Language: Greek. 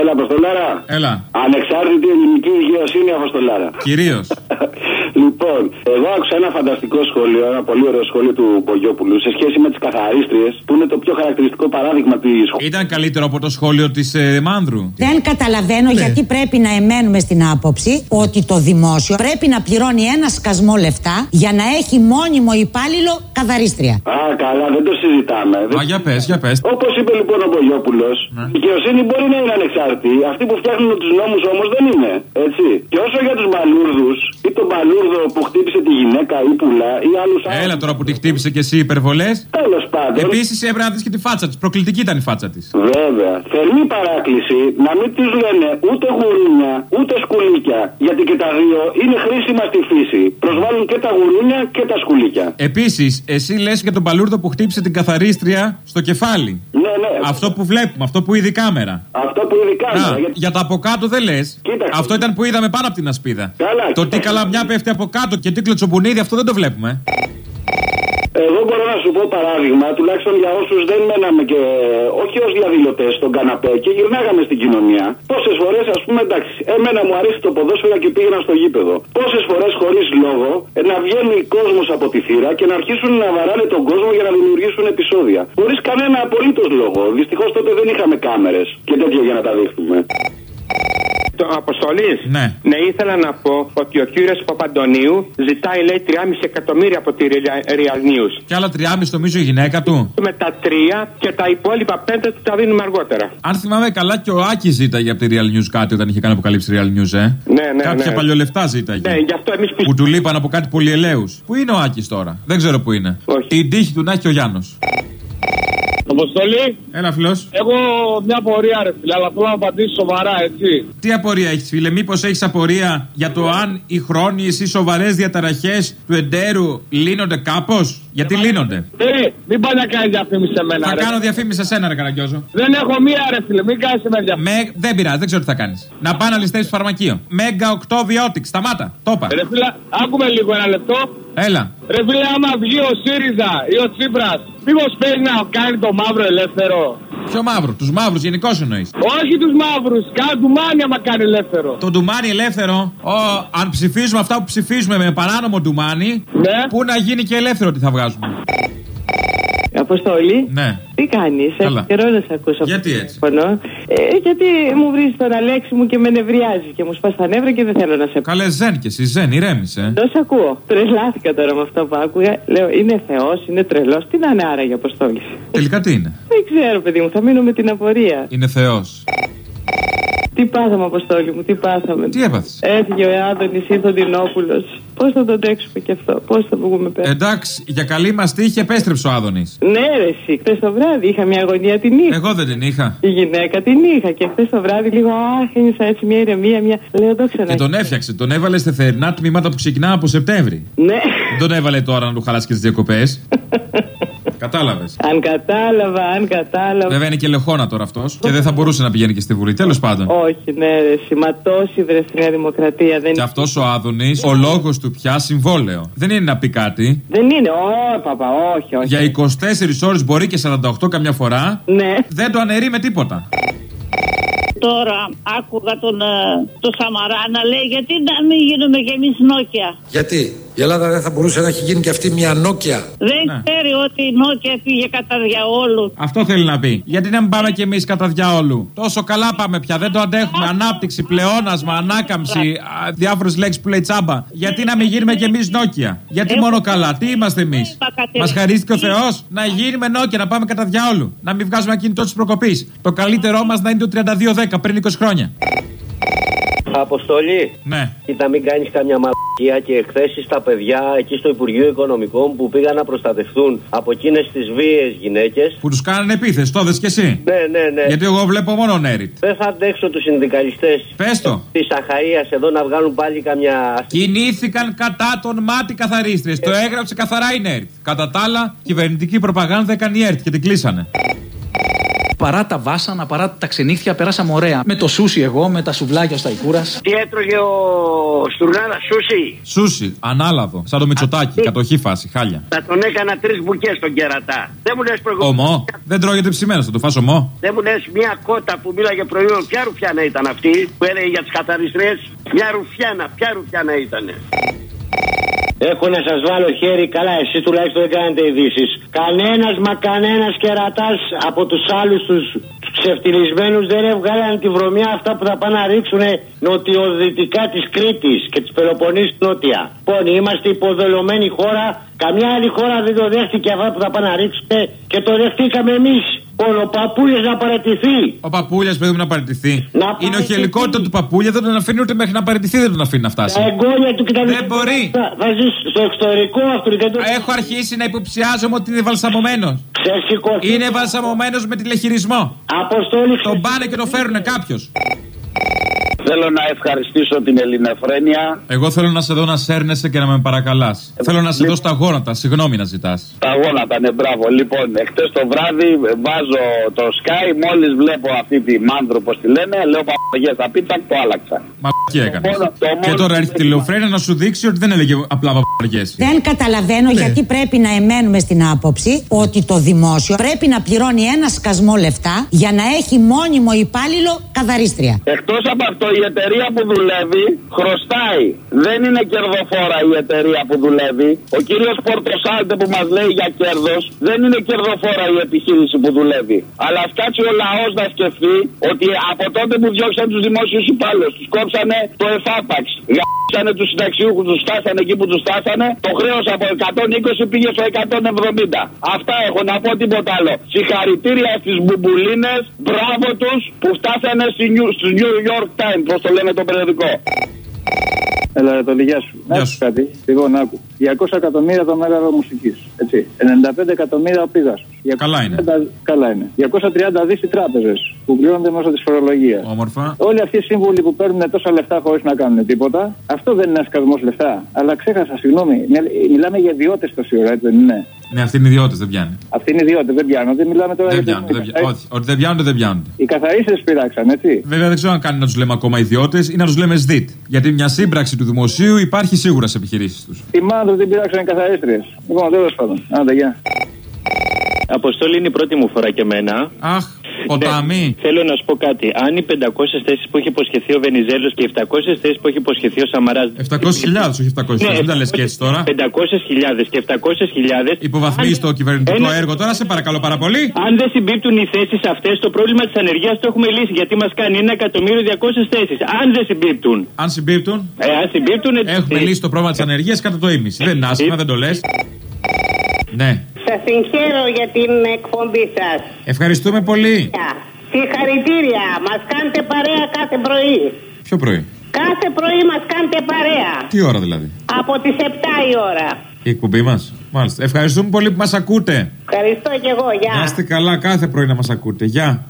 Έλα, Αποστολάρα. Έλα. Ανεξάρτητη ελληνική δικαιοσύνη, Αποστολάρα. Κυρίως. Λοιπόν, εγώ άκουσα ένα φανταστικό σχόλιο, ένα πολύ ωραίο σχόλιο του Πογιόπουλου σε σχέση με τις καθαρίστριε, που είναι το πιο χαρακτηριστικό παράδειγμα της σχολή. Ήταν καλύτερο από το σχόλιο της ε, Μάνδρου. Δεν καταλαβαίνω Ναι. γιατί πρέπει να εμένουμε στην άποψη ότι το δημόσιο πρέπει να πληρώνει ένα σκασμό λεφτά για να έχει μόνιμο υπάλληλο καθαρίστρια. Α, καλά, δεν το συζητάμε. Μα για πες, για πες. Όπως είπε λοιπόν ο Πογιόπουλο, Ναι. η δικαιοσύνη μπορεί να είναι ανεξάρτητη. Αυτοί που φτιάχνουν τους νόμους όμως δεν είναι. Έτσι. Και όσο για τους μπαλούρδους ή τον μπαλούρδο που χτύπησε τη γυναίκα ή πουλά ή άλλους Έλα τώρα που τη χτύπησε και εσύ υπερβολές. Τέλος πάντων. Επίσης έπρεπε να δεις και τη φάτσα της. Προκλητική ήταν η φάτσα της. Βέβαια. Θερμή παράκληση να μην του λένε ούτε γουρούνια ούτε σκουλίκια. Γιατί και τα δύο είναι χρήσιμα στη φύση. Προσβάλλουν και τα γουρούνια και τα σκουλίκια. Επίσης, εσύ λες για τον παλούρδο που χτύπησε την καθαρίστρια στο κεφάλι. Ναι, ναι. Αυτό που βλέπουμε, αυτό που είδε η κάμερα. Αυτό που ειδικά. Να, για τα από κάτω δεν λες. Κοίταξε. Αυτό ήταν που είδαμε πάνω από την ασπίδα. Καλά, Το τι κοίταξε. καλά μια πέφτει από κάτω και τι κλωτσομπουνίδι, αυτό δεν το βλέπουμε. Εγώ μπορώ να σου πω παράδειγμα, τουλάχιστον για όσους δεν μέναμε και όχι ως διαδηλωτές στον καναπέ και γυρνάγαμε στην κοινωνία. Πόσες φορές, ας πούμε, εντάξει, εμένα μου αρέσει το ποδόσφαιρο και πήγαινα στο γήπεδο. Πόσες φορές χωρίς λόγο ε, να βγαίνει κόσμος από τη θύρα και να αρχίσουν να βαράνε τον κόσμο για να δημιουργήσουν επεισόδια. Χωρίς κανένα απολύτως λόγο. Δυστυχώς τότε δεν είχαμε κάμερες και τέτοια για να τα δείχνουμε. Το Αποστολής. Ναι. Ναι, ήθελα να πω ότι ο κύριος Παπαντονίου ζητάει, λέει, 3,5 εκατομμύρια από τη Real- Real News. Και άλλα τριάμιση νομίζω η γυναίκα του. Με τα τρία και τα υπόλοιπα πέντε του τα δίνουμε αργότερα. Αν θυμάμαι καλά και ο Άκης ζήταγε από τη Real News κάτι όταν είχε κάνει αποκαλύψει Real News, ε. Ναι, ναι, Κάποια ναι. παλιολεφτά ζήταγε. Ναι, γι' αυτό εμείς Που του λείπαν από κάτι πολυελαίους. Πού είναι ο Άκης τώρα; Δεν ξέρω πού είναι. Όχι. Την τύχη του να έχει ο Γιάννος. Αποστολή, Έλα, φιλό. έχω μια απορία ρε φίλε, αλλά θέλω να απαντήσω σοβαρά, έτσι. Τι απορία έχεις, φίλε, μήπως έχεις απορία για το αν οι χρόνιε ή σοβαρές διαταραχές του εντέρου λύνονται κάπως; Γιατί λύνονται. Ε, μην πάει να κάνεις διαφήμιση σε μένα, Θα ρε. κάνω διαφήμιση σε σένα, ρε Καραγκιόζο. Δεν έχω μία ρε φίλε, μην κάνεις σε μένα διαφήμιση. Με... Δεν πειράζει, δεν ξέρω τι θα κάνεις. Να πάω να ληστεύει φαρμακείο. Μέγα 8 βιότικ, σταμάτα. Το είπα. Ρε φίλε, άκουμε λίγο ένα λεπτό. Έλα. Ρε φίλε, άμα βγει ο ΣΥΡΙΖΑ ή ο Τσίπρας, μήπως παίζει να κάνει το μαύρο ελεύθερο; Ποιο μαύρο, τους μαύρους γενικώς εννοείς. Όχι τους μαύρους, κάνει του μάνι άμα κάνει ελεύθερο. Το ντουμάνι ελεύθερο, ο, αν ψηφίζουμε αυτά που ψηφίζουμε με παράνομο ντουμάνι, Ναι. πού να γίνει και ελεύθερο τι θα βγάζουμε. Αποστολή. Ναι. Τι κάνεις, Καλά. έχει καιρό να σε ακούσω. Γιατί έτσι; Τηλέφωνο. Ε, γιατί μου βρίζεις τον Αλέξη μου και με νευριάζει και μου σπάς τα νεύρα και δεν θέλω να σε ακούω. Καλέ ζεν και εσύ, ζεν, ηρέμησε. Δεν σε ακούω. Τρελάθηκα τώρα με αυτό που άκουγα. Λέω, είναι Θεός, είναι τρελός. Τι να είναι άραγε Αποστόλη. Τελικά τι είναι; Δεν ξέρω, παιδί μου, θα μείνω με την απορία. Είναι Θεός. Τι πάθαμε, Αποστόλη μου, τι πάθαμε. Τι έπαθες; Έφυγε ο Άδωνης, ήρθε ο Ντινόπουλο. Πώς θα τον τρέξουμε κι αυτό, πώς θα βγούμε πέρα; Εντάξει, για καλή μας τύχη επέστρεψε ο Άδωνης. Ναι, ρε, εσύ, χθες το βράδυ είχα μια αγωνία την είχα. Εγώ δεν την είχα. Η γυναίκα την είχα και χθες το βράδυ λίγο αχ, ένιωσα έτσι μια ηρεμία, μια. Λέω το ξανά. Και τον έφτιαξε. Τον έβαλε στα θερινά τμήματα που ξεκινάνε από Σεπτέμβρη. Ναι, Δεν τον έβαλε τώρα να του χαλάσει και τις διακοπές. Κατάλαβες. αν κατάλαβα, αν κατάλαβα. Βέβαια είναι και λεχόνα τώρα αυτός και δεν θα μπορούσε να πηγαίνει και στη Βουλή. Τέλος πάντων. Όχι, ναι, ρε, σηματώσει βρε στη Νέα Δημοκρατία. Δεν, Και αυτός ο Άδωνης, ο λόγος του πια συμβόλαιο. Δεν είναι να πει κάτι. δεν είναι, Ω, παπα, όχι, όχι. Για 24 ώρες μπορεί και 48 καμιά φορά. Ναι. Δεν το αναιρεί με τίποτα. Τώρα άκουγα τον, ε, τον Σαμαρά να λέει γιατί να μην γίνουμε κι εμείς Νόκια. Γιατί; Η Ελλάδα δεν θα μπορούσε να έχει γίνει και αυτή μια νόκια. Δεν Ναι. ξέρει ότι η Νόκια πήγε κατά διαόλου. Αυτό θέλει να πει. Γιατί να μην πάμε κι εμείς κατά διαόλου. Τόσο καλά πάμε πια. Δεν το αντέχουμε. Ανάπτυξη, πλεόνασμα, ανάκαμψη, διάφορες λέξεις που λέει τσάμπα. Γιατί να μην γίνουμε κι εμείς Νόκια. Γιατί μόνο καλά; Τι είμαστε εμείς; Μας χαρίστηκε ο Θεός να γίνουμε Νόκια, να πάμε κατά διαόλου. Να μην βγάζουμε ένα κινητό της προκοπής. Το καλύτερό μας να είναι το 3210 πριν 20 χρόνια. Αποστολή. Ναι. Κοίτα, μην κάνεις καμιά μαλακία και εκθέσεις στα παιδιά εκεί στο Υπουργείο Οικονομικών που πήγαν να προστατευτούν από εκείνες τις βίαιες γυναίκες; Που τους κάνανε επίθεση, το δε κι εσύ; Ναι, ναι, ναι. Γιατί εγώ βλέπω μόνο Νέριτ. Δεν θα αντέξω τους συνδικαλιστές Πες το. της Αχαία εδώ να βγάλουν πάλι καμιά. Κινήθηκαν κατά των μάτι καθαρίστρε. Το έγραψε καθαρά η ΕΡΤ. Κατά τα άλλα, κυβερνητική προπαγάνδα έκανε η ΕΡΤ και την κλείσανε. Παρά τα βάσανα, παρά τα ξενύχια, περάσαμε ωραία. Με το σούσι εγώ, με τα σουβλάκια στα Ικούρας. Τι έτρωγε ο Στουρνάρα, σούσι; Σούσι, ανάλαδο. Σαν το Μητσοτάκι, κατοχή φάση, χάλια. Θα τον έκανα τρεις μπουκές στον κερατά. Δεν μου λες προηγούμενο. Ομό. Δεν τρώγεται ψημένο, θα το φας ομό. Δεν μου λες μια κότα που μίλαγε προηγούμενο. Ποια ρουφιάνα ήταν αυτή που έλεγε για τις καθαριστρίε. Μια ρουφιάνα, ποια ρουφιάνα ήταν. Έχω να σας βάλω χέρι καλά, εσεί τουλάχιστον δεν κάνετε ειδήσεις. Κανένας μα κανένας κερατά από τους άλλους τους ξεφτυλισμένους δεν έβγαλαν τη βρωμιά αυτά που θα πάνε να ρίξουν νοτιοδυτικά της Κρήτης και της Πελοποννήσου νότια. Λοιπόν, είμαστε υποδελωμένη χώρα. Καμιά άλλη χώρα δεν το δέχτηκε αυτά που θα πάνε να ρίξουν και το δεχτήκαμε εμείς. Λοιπόν, ο Παπούλια να παρατηθεί. Ο Παπούλια παιδί μου να παραιτηθεί. Να Είναι παραιτηθεί. οχελικότητα του Παπούλια, δεν τον αφήνει ούτε μέχρι να παραιτηθεί, δεν τον αφήνει να φτάσει. Τα εγγόνια του και τα Δεν μπορεί. Θα, θα ζεις στο εξωτερικό αυτό δεν το. Έχω αρχίσει να υποψιάζομαι ότι είναι βαλσαμωμένος. Ξεσηκωθεί. Είναι βαλσαμωμένος με τηλεχειρισμό. Αποστόλη Τον πάνε και το φέρουν κάποιος. Θέλω να ευχαριστήσω την Ελληνοφρένεια. Εγώ θέλω να σε δω να σέρνεσαι και να με παρακαλάς. Θέλω να σε δω στα γόνατα, συγγνώμη να ζητάς. Τα γόνατα, ναι, μπράβο. Λοιπόν, εχθέ το βράδυ βάζω το Sky. Μόλις βλέπω αυτή τη μάνδρο, πώς τη λένε, λέω παπαγιές θα πει, τάκ, το άλλαξα. Μα τι έκανες. μόνο- το μόνο- Και τώρα έρχεται η τηλεοφρένεια να σου δείξει ότι δεν έλεγε απλά παπαριέ. Δεν καταλαβαίνω Ναι. γιατί πρέπει να εμένουμε στην άποψη ότι το δημόσιο πρέπει να πληρώνει ένα σκασμό λεφτά για να έχει μόνιμο υπάλληλο καθαρίστρια. Εκτός από αυτό, η εταιρεία που δουλεύει χρωστάει. Δεν είναι κερδοφόρα η εταιρεία που δουλεύει. Ο κύριος Πορτοσάλτε που μας λέει για κέρδος, δεν είναι κερδοφόρα η επιχείρηση που δουλεύει. Αλλά ας κάτσει ο λαός να σκεφτεί ότι από τότε που διώξαν τους δημόσιους υπάλληλους, τους κόψανε το εφάπαξ. Γάψανε τους συνταξιούχους, τους φτάσανε εκεί που τους φτάσανε. Το χρέος από 120 πήγε στο 170. Αυτά έχω να πω τίποτα άλλο. Συγχαρητήρια στις μπουμπουλίνες, μπράβο τους που φτάσανε στη New- στους New York Times, πώς το λένε το περιοδικό. Έλα, ρε, το γεια σου. Να Γεια σου σου. κάτι. Λοιπόν, άκου. 200 εκατομμύρια το μέγαρο μουσικής. Έτσι. 95 εκατομμύρια ο πίγασο. Καλά είναι. Καλά είναι. 230 δις οι τράπεζες που πληρώνονται μέσω της φορολογίας. Όμορφα. Όλοι αυτοί οι σύμβουλοι που παίρνουν τόσα λεφτά χωρίς να κάνουν τίποτα, αυτό δεν είναι ένας σκασμό λεφτά. Αλλά ξέχασα, συγγνώμη, μιλ- μιλάμε για ιδιώτες τόση ώρα, έτσι δεν είναι. Ναι, αυτοί είναι ιδιώτες, δεν πιάνει. Αυτοί είναι ιδιώτες, δεν πιάνονται. Μιλάμε τώρα Δεν για πιάνουν. δεν πιάνουν. Όχι, ότι δεν πιάνονται, δεν πιάνονται. Οι καθαρίστες πειράξαν, έτσι. Βέβαια δεν ξέρω αν κάνει να τους λέμε ακόμα ιδιώτες ή να τους λέμε ΣΔΙΤ. Γιατί μια σύμπραξη του δημοσίου υπάρχει σίγουρα σε επιχειρήσεις τους. Τη μάνδρο την πειράξαν οι καθαρίστριε. Λοιπόν, τέλος πάντων. Άντε, γεια. Αποστόλη είναι η πρώτη μου φορά και εμένα. Αχ, ποτάμι. Ναι, θέλω να σου πω κάτι. Αν οι 500 θέσεις που έχει υποσχεθεί ο Βενιζέλος και οι 700 θέσεις που έχει υποσχεθεί ο Σαμαρά. 700.000, όχι 700.000. Μην τα λες και έτσι τώρα. 500.000 και 700.000. Υποβαθμίζει το κυβερνητικό Ένα- έργο τώρα, σε παρακαλώ πάρα πολύ. Αν δεν συμπίπτουν οι θέσεις αυτές, το πρόβλημα της ανεργίας το έχουμε λύσει. Γιατί μας κάνει 1.200.000 θέσεις. Αν δεν συμπίπτουν. Αν συμπίπτουν, Ε, αν συμπίπτουν. ε, έχουμε λύσει το πρόβλημα της ανεργίας κατά το ίμιση. Δεν είναι άσχημα, δεν το λες. Ναι. Σας συγχαίρω για την εκπομπή σας. Ευχαριστούμε πολύ. Συγχαρητήρια. Μας κάνετε παρέα κάθε πρωί. Ποιο πρωί; Κάθε πρωί μας κάνετε παρέα. Τι ώρα δηλαδή; Από τις 7 η ώρα. Η εκπομπή μας; Μάλιστα. Ευχαριστούμε πολύ που μας ακούτε. Ευχαριστώ και εγώ. Γεια. Να είστε καλά κάθε πρωί να μας ακούτε. Γεια.